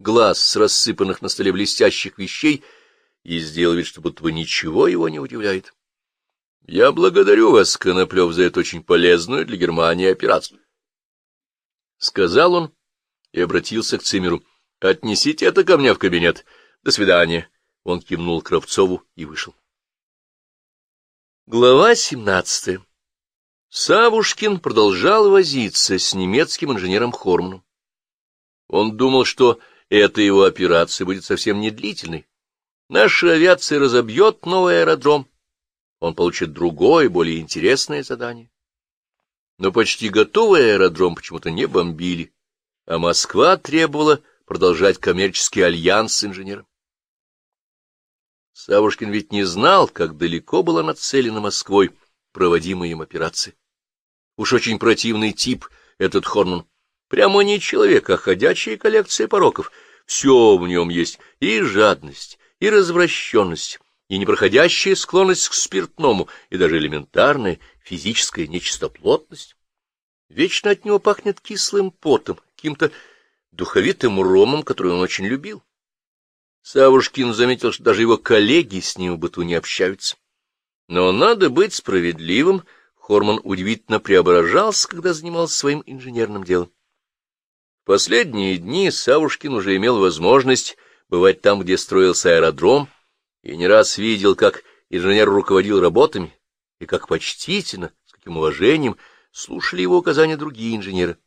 глаз с рассыпанных на столе блестящих вещей и сделал вид, что будто бы ничего его не удивляет. — Я благодарю вас, Коноплев, за эту очень полезную для Германии операцию. Сказал он и обратился к Цимеру. — Отнесите это ко мне в кабинет. До свидания. Он кивнул Кравцову и вышел. Глава семнадцатая. Савушкин продолжал возиться с немецким инженером Хорманом. Он думал, что эта его операция будет совсем не длительной. Наша авиация разобьет новый аэродром. Он получит другое, более интересное задание. Но почти готовый аэродром почему-то не бомбили, а Москва требовала продолжать коммерческий альянс с инженером. Савушкин ведь не знал, как далеко была нацелена Москвой проводимая им операция. Уж очень противный тип этот Хорнман. Прямо не человек, а ходячая коллекция пороков. Все в нем есть — и жадность, и развращенность, и непроходящая склонность к спиртному, и даже элементарная физическая нечистоплотность. Вечно от него пахнет кислым потом, каким-то духовитым ромом, который он очень любил. Савушкин заметил, что даже его коллеги с ним в быту не общаются. Но надо быть справедливым — Хорман удивительно преображался, когда занимался своим инженерным делом. Последние дни Савушкин уже имел возможность бывать там, где строился аэродром, и не раз видел, как инженер руководил работами, и как почтительно, с каким уважением слушали его указания другие инженеры.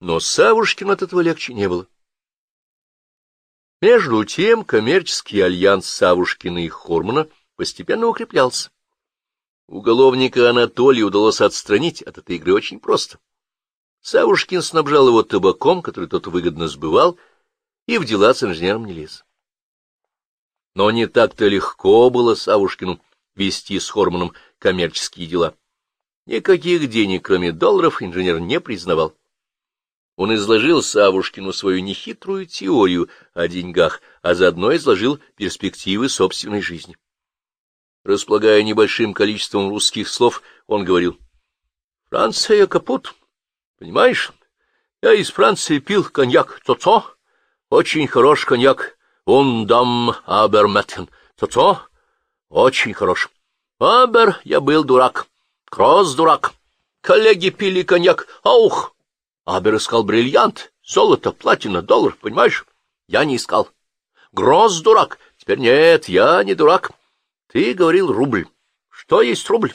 Но Савушкину от этого легче не было. Между тем коммерческий альянс Савушкина и Хормана постепенно укреплялся. Уголовника Анатолия удалось отстранить от этой игры очень просто. Савушкин снабжал его табаком, который тот выгодно сбывал, и в дела с инженером не лез. Но не так-то легко было Савушкину вести с Хорманом коммерческие дела. Никаких денег, кроме долларов, инженер не признавал. Он изложил Савушкину свою нехитрую теорию о деньгах, а заодно изложил перспективы собственной жизни. Располагая небольшим количеством русских слов, он говорил, «Франция капут, понимаешь? Я из Франции пил коньяк Цоцо, очень хороший коньяк, Ундам Аберметтен, Цоцо, очень хорош. Абер, я был дурак, Кросс дурак, коллеги пили коньяк, аух, Абер искал бриллиант, золото, платина, доллар, понимаешь? Я не искал. Гросс дурак, теперь нет, я не дурак». Ты говорил рубль. Что есть рубль?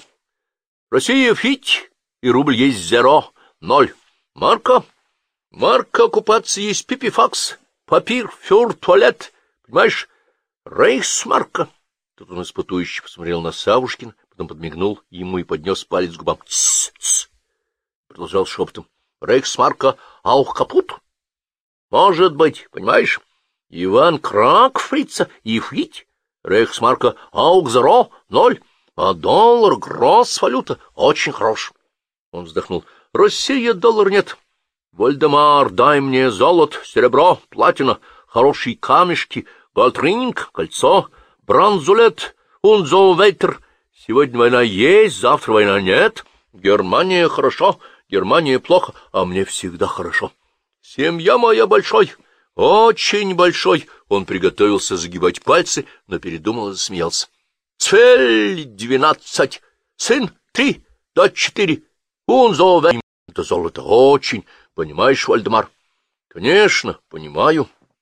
Россия фить, и рубль есть зеро, ноль. Марка? Марка оккупации есть пипифакс, папир, фюр, туалет. Понимаешь? Рейхсмарка. Тут он испытующе посмотрел на Савушкин, потом подмигнул ему и поднес палец к губам. Тс, тс. Продолжал шептом. Рейхсмарка аух капут? Может быть, понимаешь? Иван Крак фрица и фить. Рейхсмарка Аукзеро — ноль, а доллар — гросс валюта, очень хорош. Он вздохнул. Россия доллар нет. Вольдемар, дай мне золото, серебро, платина, хорошие камешки, гольдринг, кольцо, бронзулет, унзоветер. Сегодня война есть, завтра война нет. Германия хорошо, Германия плохо, а мне всегда хорошо. Семья моя большой, очень большой. Он приготовился загибать пальцы, но передумал и засмеялся. Цель двенадцать, сын три, дочь четыре. Унзове. Это золото очень, понимаешь, Вальдемар? Конечно, понимаю.